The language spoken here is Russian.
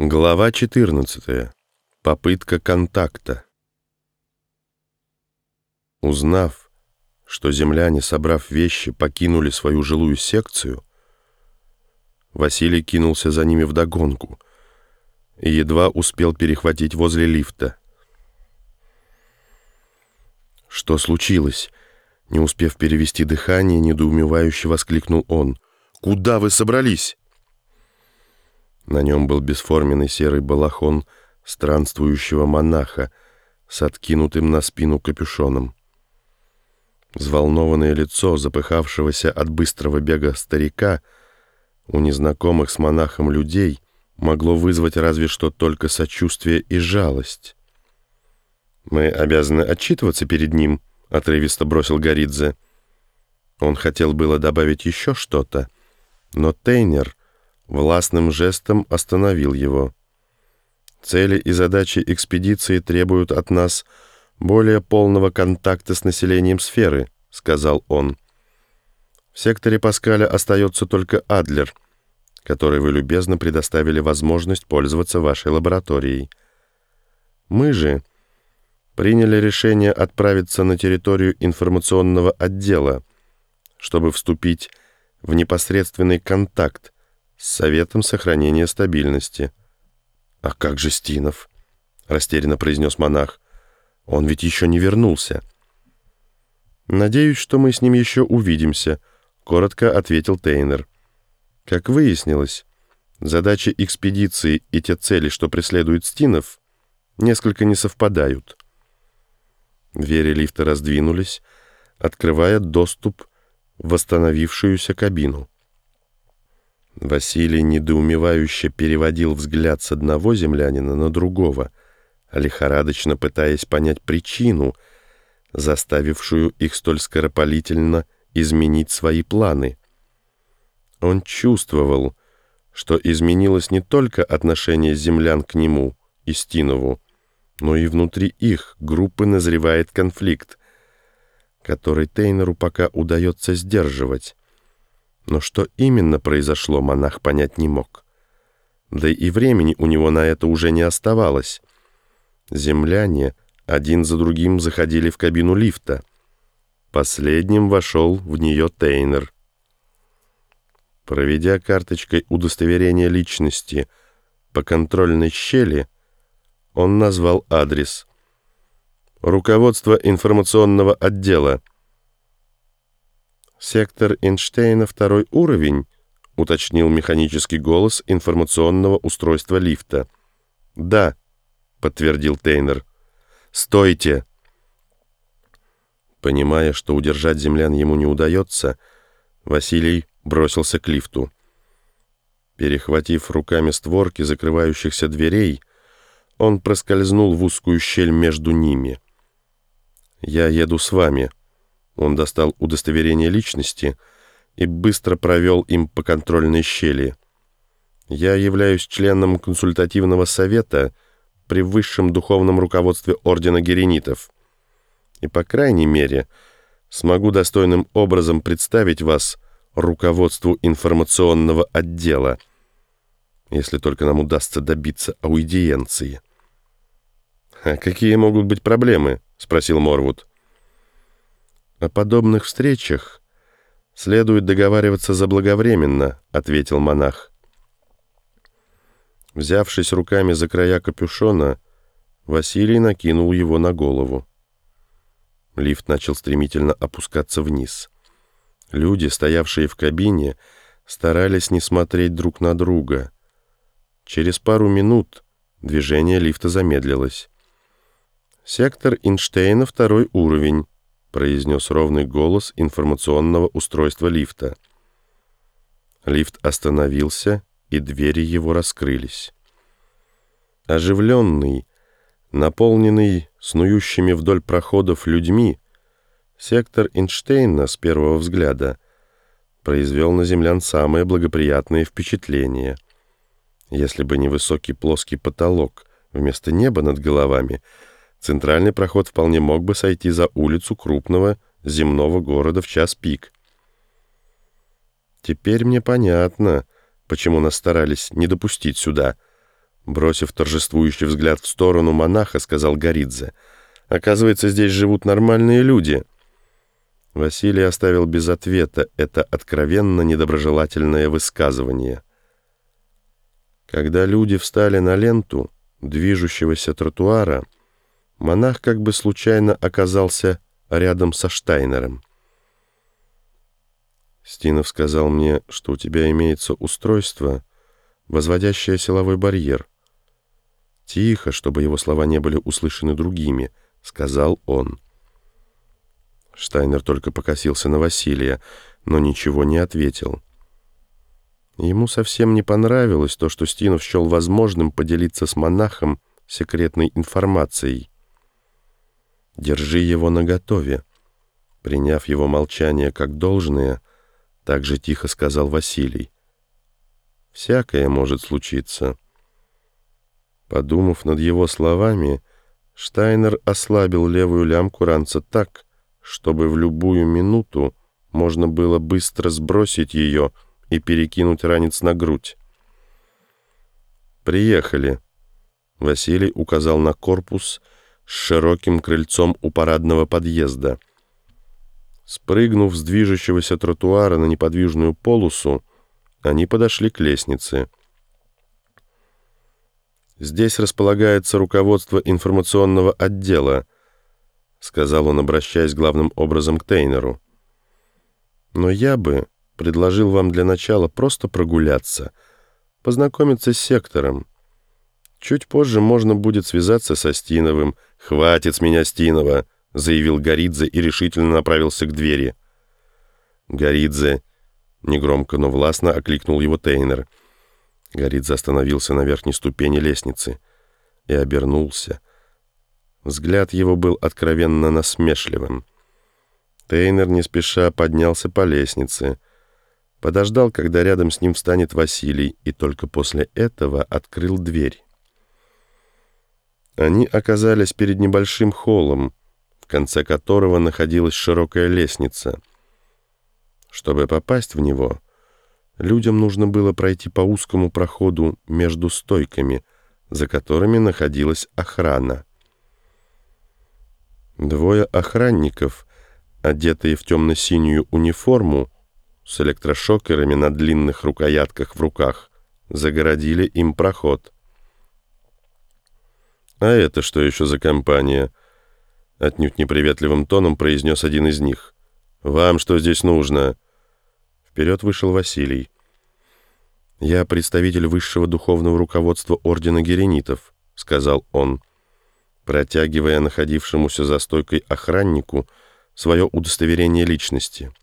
Глава 14. Попытка контакта. Узнав, что земляне, собрав вещи, покинули свою жилую секцию, Василий кинулся за ними вдогонку и едва успел перехватить возле лифта. «Что случилось?» Не успев перевести дыхание, недоумевающе воскликнул он. «Куда вы собрались?» На нем был бесформенный серый балахон странствующего монаха с откинутым на спину капюшоном. Взволнованное лицо запыхавшегося от быстрого бега старика у незнакомых с монахом людей могло вызвать разве что только сочувствие и жалость. «Мы обязаны отчитываться перед ним», — отрывисто бросил Горидзе. Он хотел было добавить еще что-то, но Тейнер властным жестом остановил его. Цели и задачи экспедиции требуют от нас более полного контакта с населением сферы, сказал он. В секторе Паскаля остается только Адлер, который вы любезно предоставили возможность пользоваться вашей лабораторией. Мы же приняли решение отправиться на территорию информационного отдела, чтобы вступить в непосредственный контакт с Советом сохранения стабильности. «А как же Стинов?» — растерянно произнес монах. «Он ведь еще не вернулся». «Надеюсь, что мы с ним еще увидимся», — коротко ответил Тейнер. Как выяснилось, задачи экспедиции и те цели, что преследует Стинов, несколько не совпадают. Двери лифта раздвинулись, открывая доступ в восстановившуюся кабину. Василий недоумевающе переводил взгляд с одного землянина на другого, лихорадочно пытаясь понять причину, заставившую их столь скоропалительно изменить свои планы. Он чувствовал, что изменилось не только отношение землян к нему, Истинову, но и внутри их группы назревает конфликт, который Тейнеру пока удается сдерживать. Но что именно произошло, монах понять не мог. Да и времени у него на это уже не оставалось. Земляне один за другим заходили в кабину лифта. Последним вошел в нее Тейнер. Проведя карточкой удостоверения личности по контрольной щели, он назвал адрес. Руководство информационного отдела — «Сектор Эйнштейна второй уровень», — уточнил механический голос информационного устройства лифта. «Да», — подтвердил Тейнер. «Стойте!» Понимая, что удержать землян ему не удается, Василий бросился к лифту. Перехватив руками створки закрывающихся дверей, он проскользнул в узкую щель между ними. «Я еду с вами», — он достал удостоверение личности и быстро провел им по контрольной щели. «Я являюсь членом консультативного совета при высшем духовном руководстве Ордена Геренитов. И, по крайней мере, смогу достойным образом представить вас руководству информационного отдела, если только нам удастся добиться аудиенции». «А какие могут быть проблемы?» — спросил Морвуд. «О подобных встречах следует договариваться заблаговременно», — ответил монах. Взявшись руками за края капюшона, Василий накинул его на голову. Лифт начал стремительно опускаться вниз. Люди, стоявшие в кабине, старались не смотреть друг на друга. Через пару минут движение лифта замедлилось. Сектор Эйнштейна, второй уровень произнес ровный голос информационного устройства лифта. Лифт остановился, и двери его раскрылись. Оживленный, наполненный снующими вдоль проходов людьми, сектор Эйнштейна с первого взгляда произвел на землян самое благоприятное впечатление. Если бы не высокий плоский потолок вместо неба над головами — Центральный проход вполне мог бы сойти за улицу крупного земного города в час пик. Теперь мне понятно, почему нас старались не допустить сюда. Бросив торжествующий взгляд в сторону монаха, сказал Горидзе. «Оказывается, здесь живут нормальные люди». Василий оставил без ответа это откровенно недоброжелательное высказывание. Когда люди встали на ленту движущегося тротуара, монах как бы случайно оказался рядом со Штайнером. Стинов сказал мне, что у тебя имеется устройство, возводящее силовой барьер. Тихо, чтобы его слова не были услышаны другими, сказал он. Штайнер только покосился на Василия, но ничего не ответил. Ему совсем не понравилось то, что Стинов счел возможным поделиться с монахом секретной информацией. «Держи его наготове». Приняв его молчание как должное, так же тихо сказал Василий. «Всякое может случиться». Подумав над его словами, Штайнер ослабил левую лямку ранца так, чтобы в любую минуту можно было быстро сбросить ее и перекинуть ранец на грудь. «Приехали», — Василий указал на корпус с широким крыльцом у парадного подъезда — Спрыгнув с движущегося тротуара на неподвижную полосу, они подошли к лестнице. «Здесь располагается руководство информационного отдела», сказал он, обращаясь главным образом к Тейнеру. «Но я бы предложил вам для начала просто прогуляться, познакомиться с сектором. Чуть позже можно будет связаться со Стиновым. Хватит с меня Стинова!» — заявил Горидзе и решительно направился к двери. «Горидзе!» — негромко, но властно окликнул его Тейнер. Горидзе остановился на верхней ступени лестницы и обернулся. Взгляд его был откровенно насмешливым. Тейнер не спеша поднялся по лестнице, подождал, когда рядом с ним встанет Василий, и только после этого открыл дверь. Они оказались перед небольшим холлом, конце которого находилась широкая лестница. Чтобы попасть в него, людям нужно было пройти по узкому проходу между стойками, за которыми находилась охрана. Двое охранников, одетые в темно-синюю униформу, с электрошокерами на длинных рукоятках в руках, загородили им проход. «А это что еще за компания?» Отнюдь неприветливым тоном произнес один из них. «Вам что здесь нужно?» Вперед вышел Василий. «Я представитель высшего духовного руководства Ордена Геренитов», — сказал он, протягивая находившемуся за стойкой охраннику свое удостоверение личности —